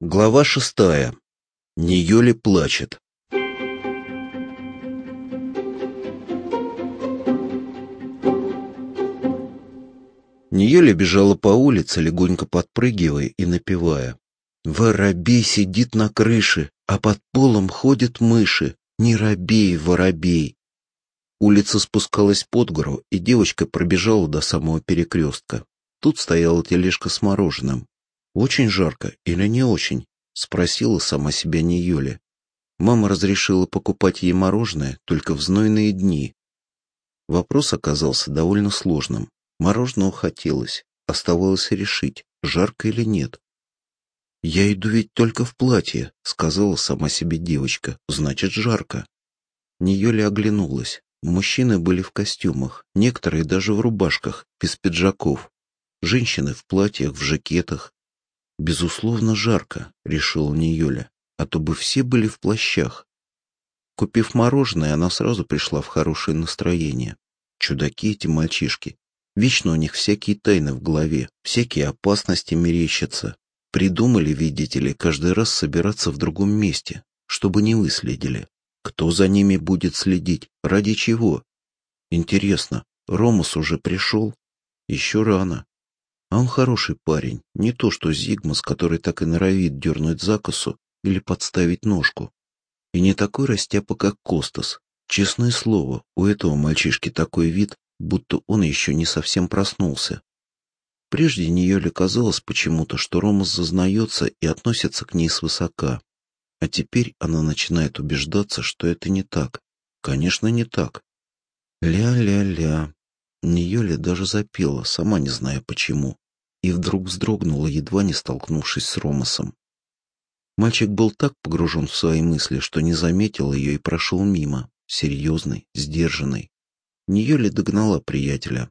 Глава шестая. Ниёли плачет. Ниёли бежала по улице, легонько подпрыгивая и напевая. «Воробей сидит на крыше, а под полом ходят мыши. Не робей, воробей!» Улица спускалась под гору, и девочка пробежала до самого перекрестка. Тут стояла тележка с мороженым. «Очень жарко или не очень?» — спросила сама себя Ниёля. Мама разрешила покупать ей мороженое только в знойные дни. Вопрос оказался довольно сложным. Мороженого хотелось, оставалось решить, жарко или нет. «Я иду ведь только в платье», — сказала сама себе девочка, — «значит, жарко». Ниёля оглянулась. Мужчины были в костюмах, некоторые даже в рубашках, без пиджаков. Женщины в платьях, в жакетах. «Безусловно, жарко», — решила Ниёля, «а то бы все были в плащах». Купив мороженое, она сразу пришла в хорошее настроение. Чудаки эти мальчишки. Вечно у них всякие тайны в голове, всякие опасности мерещатся. Придумали, видите ли, каждый раз собираться в другом месте, чтобы не выследили. Кто за ними будет следить? Ради чего? Интересно, Ромус уже пришел? Еще рано. А он хороший парень, не то что Зигмас, который так и норовит дернуть закосу или подставить ножку. И не такой растяпа, как Костас. Честное слово, у этого мальчишки такой вид, будто он еще не совсем проснулся. Прежде ли казалось почему-то, что Ромас зазнается и относится к ней свысока. А теперь она начинает убеждаться, что это не так. Конечно, не так. Ля-ля-ля. Ниёля даже запела, сама не зная почему, и вдруг вздрогнула, едва не столкнувшись с Ромасом. Мальчик был так погружен в свои мысли, что не заметил ее и прошел мимо, серьезный, сдержанный. Ниёля догнала приятеля.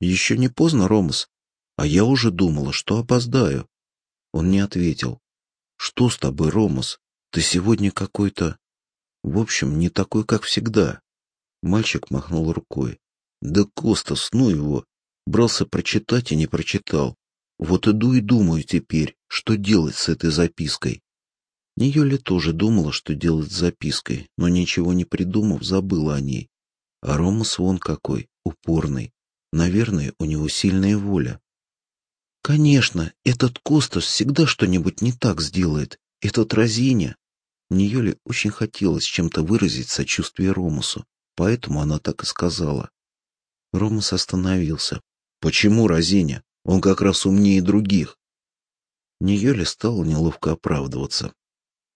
«Еще не поздно, Ромас, а я уже думала, что опоздаю». Он не ответил. «Что с тобой, Ромас? Ты сегодня какой-то... В общем, не такой, как всегда». Мальчик махнул рукой. Да Костас, ну его. Брался прочитать и не прочитал. Вот иду и думаю теперь, что делать с этой запиской. Ниёля тоже думала, что делать с запиской, но ничего не придумав, забыла о ней. А Ромас вон какой, упорный. Наверное, у него сильная воля. Конечно, этот Костас всегда что-нибудь не так сделает. Этот Розиня. Ниёле очень хотелось чем-то выразить сочувствие Ромусу, поэтому она так и сказала. Ромас остановился. «Почему Розиня? Он как раз умнее других». Ниёле стала неловко оправдываться.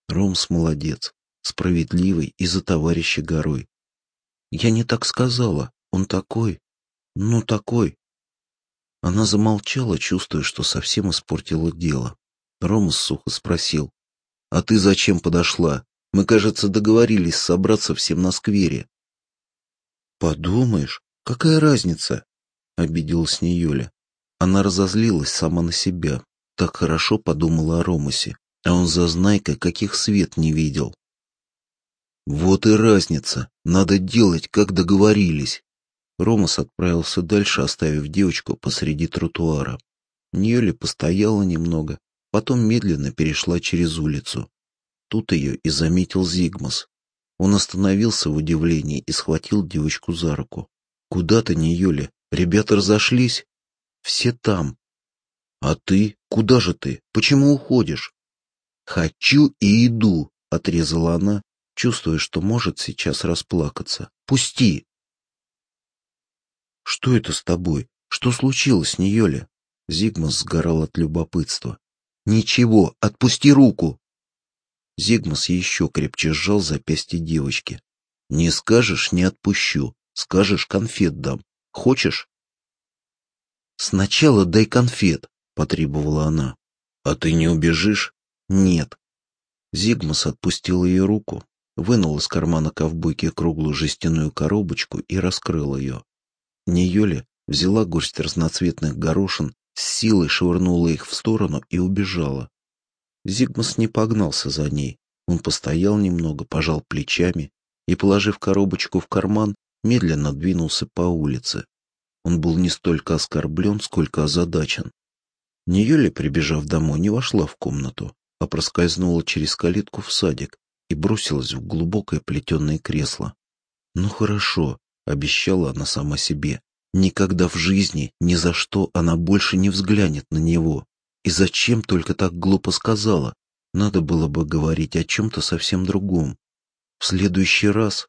Ромс молодец, справедливый и за товарища горой. Я не так сказала, он такой, ну такой. Она замолчала, чувствуя, что совсем испортила дело. Ромас сухо спросил. «А ты зачем подошла? Мы, кажется, договорились собраться всем на сквере». «Подумаешь, Какая разница? Обиделась не Юля. Она разозлилась сама на себя. Так хорошо подумала о Ромасе, а он зазнайка каких свет не видел. Вот и разница. Надо делать, как договорились. Ромас отправился дальше, оставив девочку посреди тротуара. Ньоли постояла немного, потом медленно перешла через улицу. Тут ее и заметил Зигмас. Он остановился в удивлении и схватил девочку за руку. Куда ты, не Юля? Ребята разошлись? Все там. А ты? Куда же ты? Почему уходишь? Хочу и иду, отрезала она, чувствуя, что может сейчас расплакаться. Пусти. Что это с тобой? Что случилось, Ниёля? Зигмас сгорал от любопытства. Ничего, отпусти руку. Зигмас еще крепче сжал запястье девочки. Не скажешь, не отпущу. Скажешь, конфет дам. Хочешь? Сначала дай конфет, потребовала она. А ты не убежишь? Нет. Зигмас отпустил ее руку, вынул из кармана ковбойки круглую жестяную коробочку и раскрыл ее. Ниёля взяла горсть разноцветных горошин, с силой швырнула их в сторону и убежала. Зигмас не погнался за ней. Он постоял немного, пожал плечами и, положив коробочку в карман, медленно двинулся по улице. Он был не столько оскорблен, сколько озадачен. Ниёля, прибежав домой, не вошла в комнату, а проскользнула через калитку в садик и бросилась в глубокое плетеное кресло. «Ну хорошо», — обещала она сама себе, — «никогда в жизни, ни за что она больше не взглянет на него. И зачем только так глупо сказала? Надо было бы говорить о чем-то совсем другом. В следующий раз...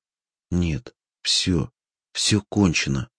Нет, все, все кончено.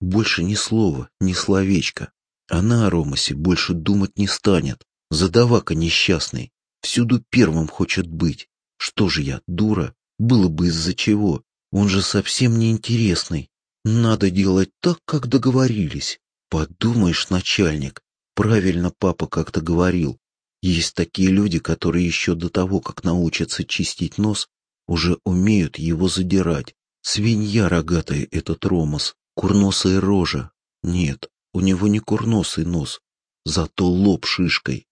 Больше ни слова, ни словечка. Она о Ромасе больше думать не станет. Задавака несчастный. Всюду первым хочет быть. Что же я, дура? Было бы из-за чего. Он же совсем неинтересный. Надо делать так, как договорились. Подумаешь, начальник. Правильно папа как-то говорил. Есть такие люди, которые еще до того, как научатся чистить нос, уже умеют его задирать. Свинья рогатая этот Ромас, курносая рожа. Нет, у него не курносый нос, зато лоб шишкой.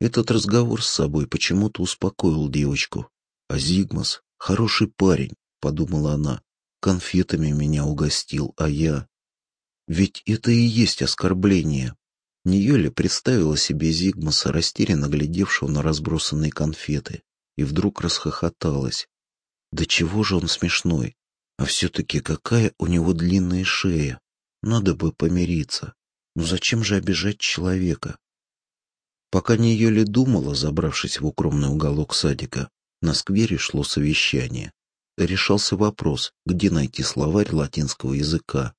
Этот разговор с собой почему-то успокоил девочку. А Зигмас — хороший парень, подумала она. Конфетами меня угостил, а я... Ведь это и есть оскорбление. Ньоли представила себе Зигмаса, растерянно глядевшего на разбросанные конфеты, и вдруг расхохоталась. Да чего же он смешной? А все-таки какая у него длинная шея. Надо бы помириться. Но зачем же обижать человека? Пока Ньоли думала, забравшись в укромный уголок садика, на сквере шло совещание. Решался вопрос, где найти словарь латинского языка.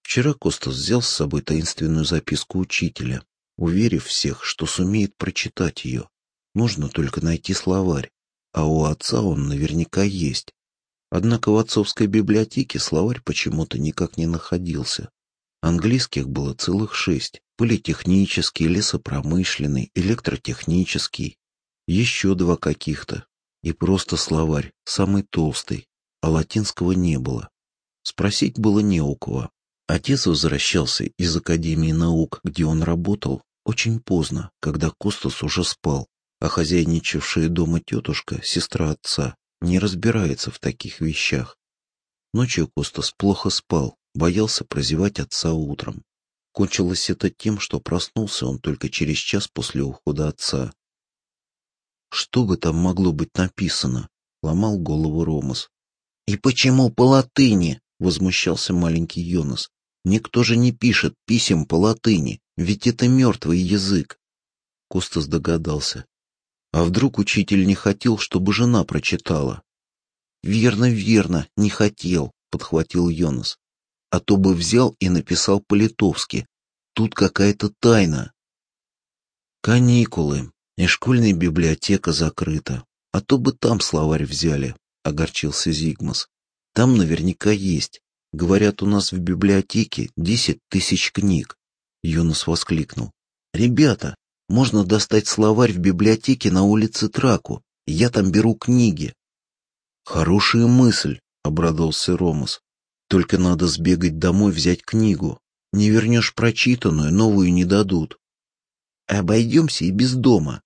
Вчера Костас взял с собой таинственную записку учителя, уверив всех, что сумеет прочитать ее. Нужно только найти словарь, а у отца он наверняка есть. Однако в отцовской библиотеке словарь почему-то никак не находился. Английских было целых шесть. Политехнический, лесопромышленный, электротехнический. Еще два каких-то. И просто словарь, самый толстый, а латинского не было. Спросить было не у кого. Отец возвращался из Академии наук, где он работал, очень поздно, когда Костас уже спал, а хозяйничавшая дома тетушка, сестра отца, не разбирается в таких вещах. Ночью Костас плохо спал, боялся прозевать отца утром. Кончилось это тем, что проснулся он только через час после ухода отца. Что бы там могло быть написано? Ломал голову Ромас. И почему по латыни? Возмущался маленький Йонас. Никто же не пишет писем по латыни, ведь это мертвый язык. Костас догадался. А вдруг учитель не хотел, чтобы жена прочитала? Верно, верно, не хотел, подхватил Йонас. А то бы взял и написал по-литовски. Тут какая-то тайна. Каникулы, и школьная библиотека закрыта. А то бы там словарь взяли, огорчился Зигмас. Там наверняка есть. Говорят, у нас в библиотеке десять тысяч книг. Юнос воскликнул. Ребята, можно достать словарь в библиотеке на улице Траку. Я там беру книги. Хорошая мысль, обрадовался Ромас. Только надо сбегать домой взять книгу. Не вернешь прочитанную, новую не дадут. Обойдемся и без дома.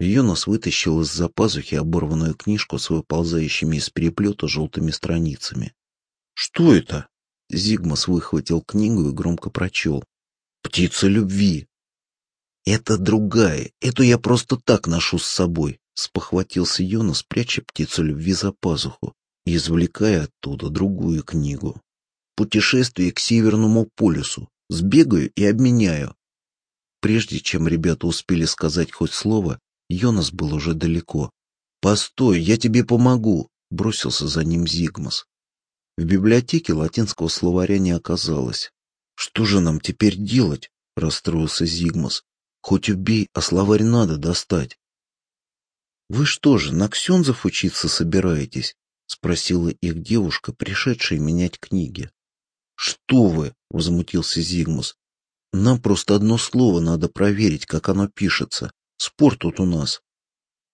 Юнос вытащил из-за пазухи оборванную книжку с выползающими из переплета желтыми страницами. «Что это?» Зигмас выхватил книгу и громко прочел. «Птица любви». «Это другая. Эту я просто так ношу с собой», — спохватился Йонас, пряча птицу любви за пазуху извлекая оттуда другую книгу. «Путешествие к Северному полюсу. Сбегаю и обменяю». Прежде чем ребята успели сказать хоть слово, Йонас был уже далеко. «Постой, я тебе помогу!» — бросился за ним Зигмас. В библиотеке латинского словаря не оказалось. «Что же нам теперь делать?» — расстроился Зигмас. «Хоть убей, а словарь надо достать». «Вы что же, на Ксензов учиться собираетесь?» — спросила их девушка, пришедшая менять книги. «Что вы?» — возмутился Зигмус. «Нам просто одно слово надо проверить, как оно пишется. Спор тут у нас».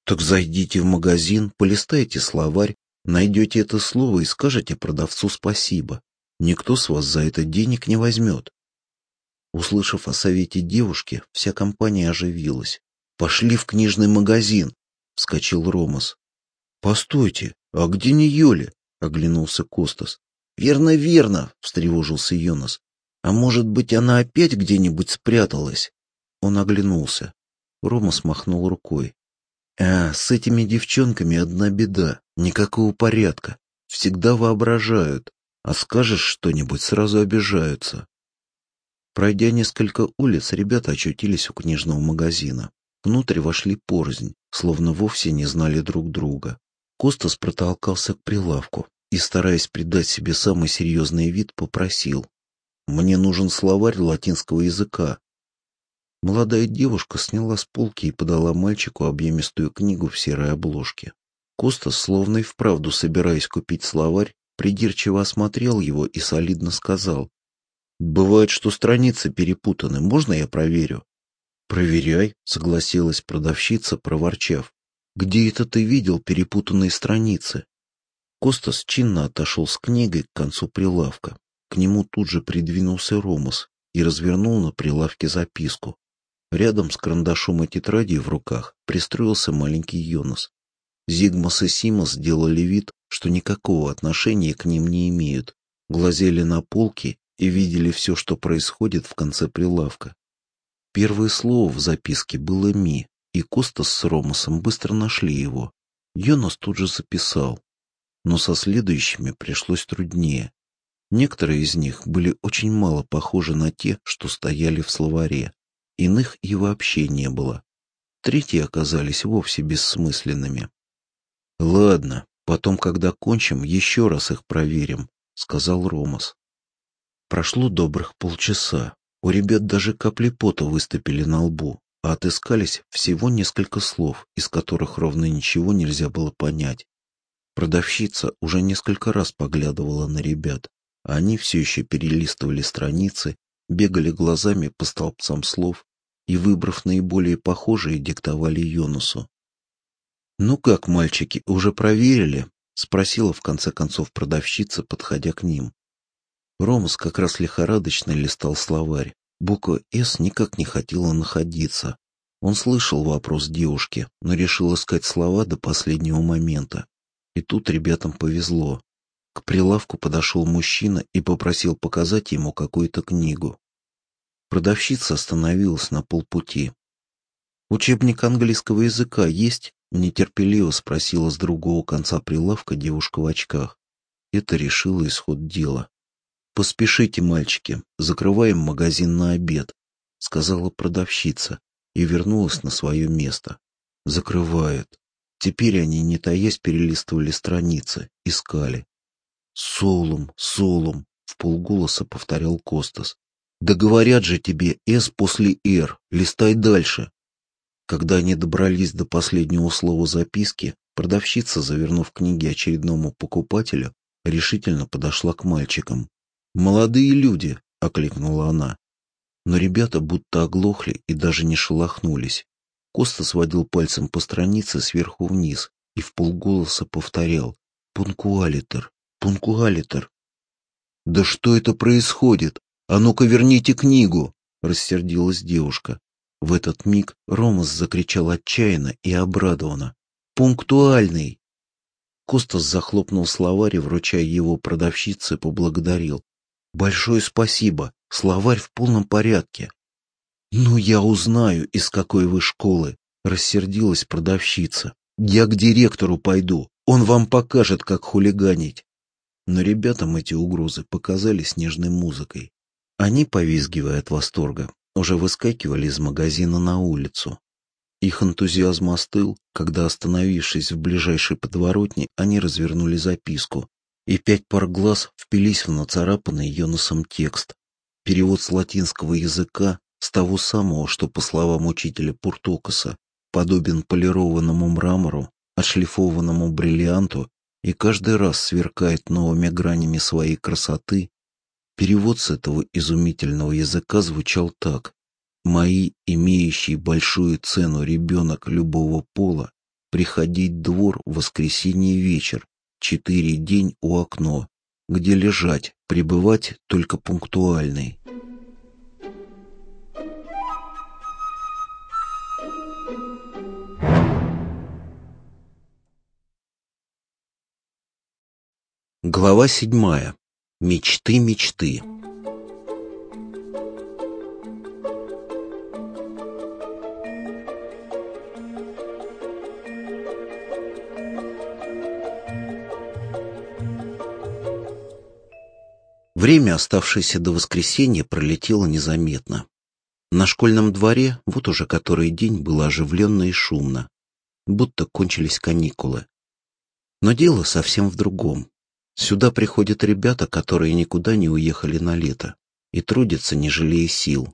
«Так зайдите в магазин, полистайте словарь, Найдете это слово и скажете продавцу спасибо. Никто с вас за это денег не возьмет. Услышав о совете девушки, вся компания оживилась. «Пошли в книжный магазин!» — вскочил Ромас. «Постойте, а где не Йоли?» — оглянулся Костас. «Верно, верно!» — встревожился Йонас. «А может быть, она опять где-нибудь спряталась?» Он оглянулся. Ромас махнул рукой. А, с этими девчонками одна беда, никакого порядка. Всегда воображают, а скажешь что-нибудь, сразу обижаются. Пройдя несколько улиц, ребята очутились у книжного магазина. Внутрь вошли порознь, словно вовсе не знали друг друга. Костас протолкался к прилавку и, стараясь придать себе самый серьезный вид, попросил. «Мне нужен словарь латинского языка». Молодая девушка сняла с полки и подала мальчику объемистую книгу в серой обложке. Костас, словно и вправду собираясь купить словарь, придирчиво осмотрел его и солидно сказал. «Бывает, что страницы перепутаны. Можно я проверю?» «Проверяй», — согласилась продавщица, проворчав. «Где это ты видел перепутанные страницы?» Костас чинно отошел с книгой к концу прилавка. К нему тут же придвинулся Ромас и развернул на прилавке записку. Рядом с карандашом и тетрадью в руках пристроился маленький Йонас. Зигмас и Симас сделали вид, что никакого отношения к ним не имеют, глазели на полки и видели все, что происходит в конце прилавка. Первое слово в записке было «ми», и Костас с Ромасом быстро нашли его. Йонас тут же записал, но со следующими пришлось труднее. Некоторые из них были очень мало похожи на те, что стояли в словаре. Иных и вообще не было. Третьи оказались вовсе бессмысленными. «Ладно, потом, когда кончим, еще раз их проверим», — сказал Ромас. Прошло добрых полчаса. У ребят даже капли пота выступили на лбу, а отыскались всего несколько слов, из которых ровно ничего нельзя было понять. Продавщица уже несколько раз поглядывала на ребят, а они все еще перелистывали страницы, бегали глазами по столбцам слов и, выбрав наиболее похожие, диктовали Йонусу. «Ну как, мальчики, уже проверили?» — спросила в конце концов продавщица, подходя к ним. Ромас как раз лихорадочно листал словарь. Буква «С» никак не хотела находиться. Он слышал вопрос девушки, но решил искать слова до последнего момента. И тут ребятам повезло. К прилавку подошел мужчина и попросил показать ему какую-то книгу. Продавщица остановилась на полпути. «Учебник английского языка есть?» — нетерпеливо спросила с другого конца прилавка девушка в очках. Это решило исход дела. «Поспешите, мальчики, закрываем магазин на обед», — сказала продавщица и вернулась на свое место. «Закрывают». Теперь они, не таясь, перелистывали страницы, искали. «Солум, Солум», — в полголоса повторял Костас. «Да говорят же тебе «С» после «Р», листай дальше». Когда они добрались до последнего слова записки, продавщица, завернув книги очередному покупателю, решительно подошла к мальчикам. «Молодые люди!» — окликнула она. Но ребята будто оглохли и даже не шелохнулись. Коста сводил пальцем по странице сверху вниз и в полголоса повторял «Пункуалитер! Пункуалитер!» «Да что это происходит? А ну-ка верните книгу!» — рассердилась девушка. В этот миг Ромас закричал отчаянно и обрадованно. «Пунктуальный!» Костас захлопнул словарь и, вручая его продавщице, поблагодарил. «Большое спасибо! Словарь в полном порядке!» «Ну, я узнаю, из какой вы школы», — рассердилась продавщица. «Я к директору пойду, он вам покажет, как хулиганить». Но ребятам эти угрозы показались нежной музыкой. Они, повизгивая от восторга, уже выскакивали из магазина на улицу. Их энтузиазм остыл, когда, остановившись в ближайшей подворотне, они развернули записку, и пять пар глаз впились в нацарапанный ее носом текст. Перевод с латинского языка с того самого, что, по словам учителя Пуртокоса, подобен полированному мрамору, отшлифованному бриллианту и каждый раз сверкает новыми гранями своей красоты, перевод с этого изумительного языка звучал так. «Мои, имеющие большую цену ребенок любого пола, приходить двор в воскресенье вечер, четыре день у окно, где лежать, пребывать только пунктуальный». Глава седьмая. Мечты, мечты. Время, оставшееся до воскресенья, пролетело незаметно. На школьном дворе вот уже который день было оживленно и шумно, будто кончились каникулы. Но дело совсем в другом. Сюда приходят ребята, которые никуда не уехали на лето и трудятся, не жалея сил.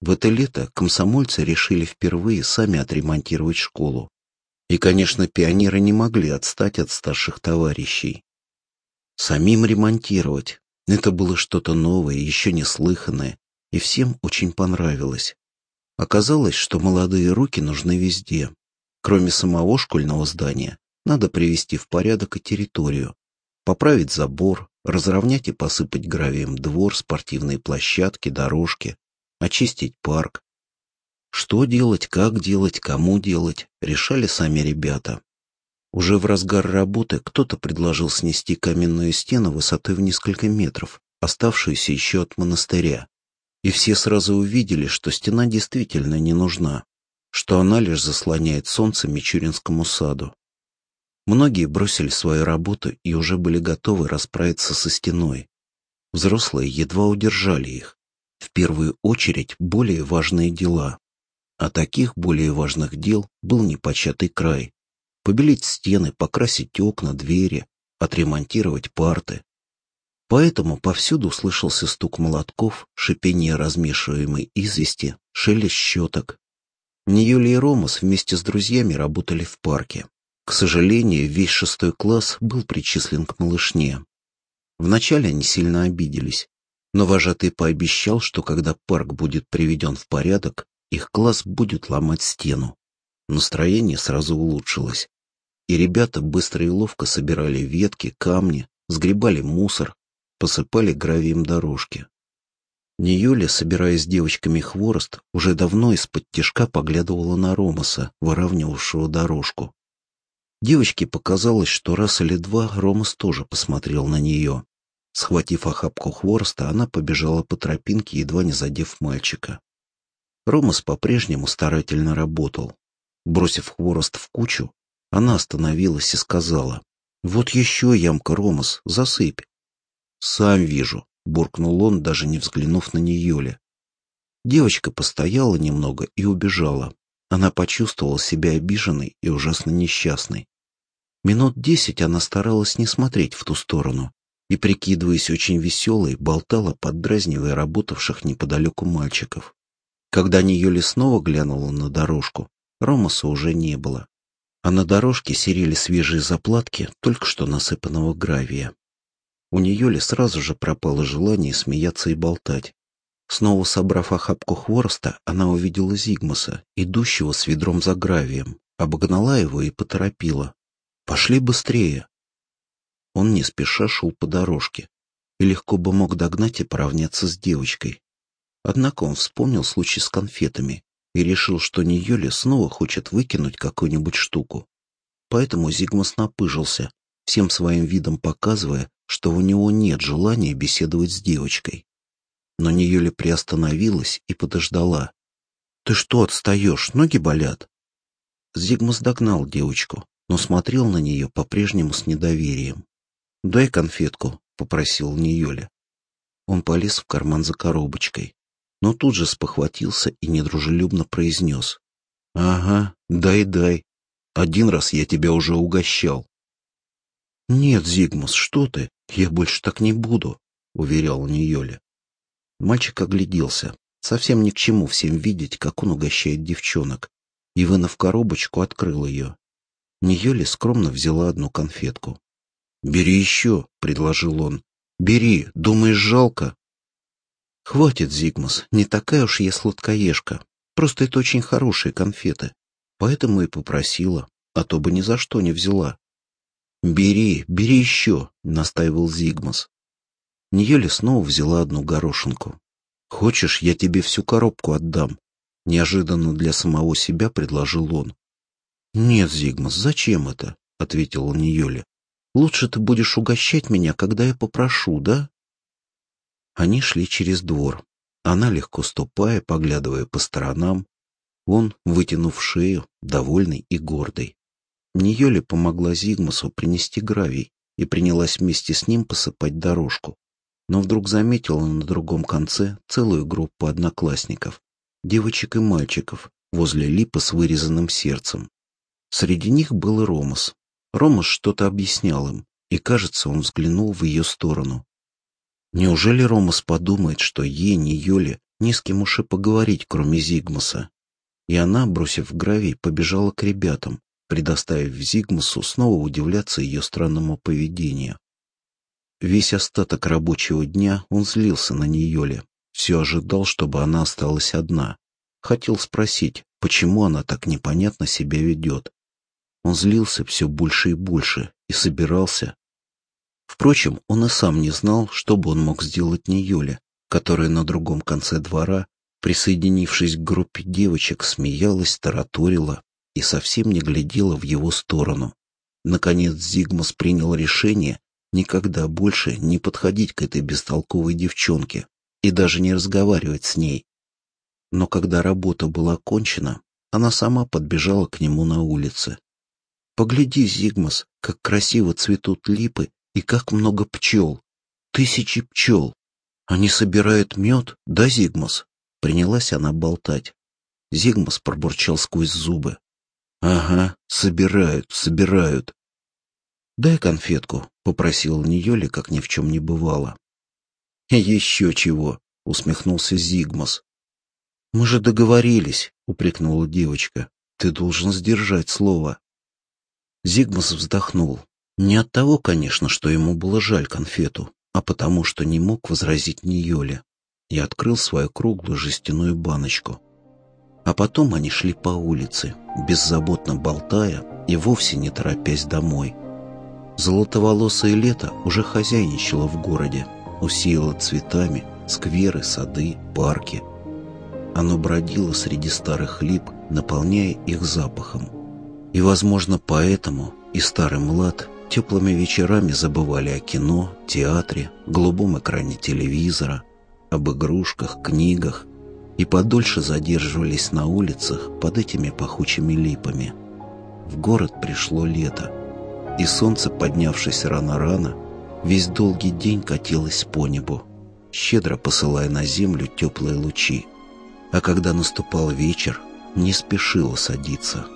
В это лето комсомольцы решили впервые сами отремонтировать школу. И, конечно, пионеры не могли отстать от старших товарищей. Самим ремонтировать — это было что-то новое, еще неслыханное, и всем очень понравилось. Оказалось, что молодые руки нужны везде. Кроме самого школьного здания, надо привести в порядок и территорию, поправить забор, разровнять и посыпать гравием двор, спортивные площадки, дорожки, очистить парк. Что делать, как делать, кому делать, решали сами ребята. Уже в разгар работы кто-то предложил снести каменную стену высотой в несколько метров, оставшуюся еще от монастыря. И все сразу увидели, что стена действительно не нужна, что она лишь заслоняет солнце Мичуринскому саду. Многие бросили свою работу и уже были готовы расправиться со стеной. Взрослые едва удержали их. В первую очередь более важные дела. А таких более важных дел был непочатый край. Побелить стены, покрасить окна, двери, отремонтировать парты. Поэтому повсюду слышался стук молотков, шипение размешиваемой извести, шелест щеток. Ниюли и Ромас вместе с друзьями работали в парке. К сожалению, весь шестой класс был причислен к малышне. Вначале они сильно обиделись, но вожатый пообещал, что когда парк будет приведен в порядок, их класс будет ломать стену. Настроение сразу улучшилось, и ребята быстро и ловко собирали ветки, камни, сгребали мусор, посыпали гравием дорожки. Ниюля, собирая с девочками хворост, уже давно из-под тишка поглядывала на Ромаса, выравнивавшего дорожку. Девочке показалось, что раз или два Ромас тоже посмотрел на нее. Схватив охапку хвороста, она побежала по тропинке, едва не задев мальчика. Ромас по-прежнему старательно работал. Бросив хворост в кучу, она остановилась и сказала, «Вот еще ямка, Ромас, засыпь». «Сам вижу», — буркнул он, даже не взглянув на нее Девочка постояла немного и убежала. Она почувствовала себя обиженной и ужасно несчастной. Минут десять она старалась не смотреть в ту сторону и, прикидываясь очень веселой, болтала, поддразнивая работавших неподалеку мальчиков. Когда Ниюли снова глянула на дорожку, Ромаса уже не было, а на дорожке серели свежие заплатки только что насыпанного гравия. У Ниюли сразу же пропало желание смеяться и болтать. Снова собрав охапку хвороста, она увидела Зигмаса, идущего с ведром за гравием, обогнала его и поторопила. «Пошли быстрее!» Он не спеша шел по дорожке и легко бы мог догнать и поравняться с девочкой. Однако он вспомнил случай с конфетами и решил, что Ниёля снова хочет выкинуть какую-нибудь штуку. Поэтому Зигмас напыжился, всем своим видом показывая, что у него нет желания беседовать с девочкой. Но Ниюля приостановилась и подождала. «Ты что отстаешь? Ноги болят?» Зигмус догнал девочку, но смотрел на нее по-прежнему с недоверием. «Дай конфетку», — попросил Ниюля. Он полез в карман за коробочкой, но тут же спохватился и недружелюбно произнес. «Ага, дай-дай. Один раз я тебя уже угощал». «Нет, Зигмус, что ты? Я больше так не буду», — уверял Ниёля. Мальчик огляделся. Совсем ни к чему всем видеть, как он угощает девчонок. И, вынув коробочку, открыл ее. Ниёли скромно взяла одну конфетку. «Бери еще», — предложил он. «Бери, думаешь, жалко?» «Хватит, Зигмас, не такая уж я сладкоежка. Просто это очень хорошие конфеты. Поэтому и попросила, а то бы ни за что не взяла». «Бери, бери еще», — настаивал Зигмас. Ниёля снова взяла одну горошинку. «Хочешь, я тебе всю коробку отдам?» Неожиданно для самого себя предложил он. «Нет, Зигмас, зачем это?» — ответила Ниёля. «Лучше ты будешь угощать меня, когда я попрошу, да?» Они шли через двор. Она, легко ступая, поглядывая по сторонам, он, вытянув шею, довольный и гордый. Ниёля помогла Зигмасу принести гравий и принялась вместе с ним посыпать дорожку. но вдруг заметила на другом конце целую группу одноклассников, девочек и мальчиков, возле липы с вырезанным сердцем. Среди них был и Ромас. Ромас что-то объяснял им, и, кажется, он взглянул в ее сторону. Неужели Ромас подумает, что ей, не Юле, не с кем уж и поговорить, кроме Зигмуса? И она, бросив гравий, побежала к ребятам, предоставив Зигмусу снова удивляться ее странному поведению. Весь остаток рабочего дня он злился на Ниоле, все ожидал, чтобы она осталась одна. Хотел спросить, почему она так непонятно себя ведет. Он злился все больше и больше и собирался. Впрочем, он и сам не знал, что бы он мог сделать Ниоле, которая на другом конце двора, присоединившись к группе девочек, смеялась, тараторила и совсем не глядела в его сторону. Наконец Зигмус принял решение никогда больше не подходить к этой бестолковой девчонке и даже не разговаривать с ней. Но когда работа была окончена, она сама подбежала к нему на улице. «Погляди, Зигмус, как красиво цветут липы и как много пчел. Тысячи пчел. Они собирают мед, да, Зигмус?» Принялась она болтать. Зигмус пробурчал сквозь зубы. «Ага, собирают, собирают». «Дай конфетку», — попросил Ниоли, как ни в чем не бывало. «Еще чего», — усмехнулся Зигмус. «Мы же договорились», — упрекнула девочка. «Ты должен сдержать слово». Зигмус вздохнул. Не от того, конечно, что ему было жаль конфету, а потому, что не мог возразить Ниоле. И открыл свою круглую жестяную баночку. А потом они шли по улице, беззаботно болтая и вовсе не торопясь домой. Золотоволосое лето уже хозяйничало в городе, усеяло цветами скверы, сады, парки. Оно бродило среди старых лип, наполняя их запахом. И, возможно, поэтому и старый млад теплыми вечерами забывали о кино, театре, голубом экране телевизора, об игрушках, книгах и подольше задерживались на улицах под этими пахучими липами. В город пришло лето, и солнце, поднявшись рано-рано, весь долгий день катилось по небу, щедро посылая на землю теплые лучи, а когда наступал вечер, не спешило садиться –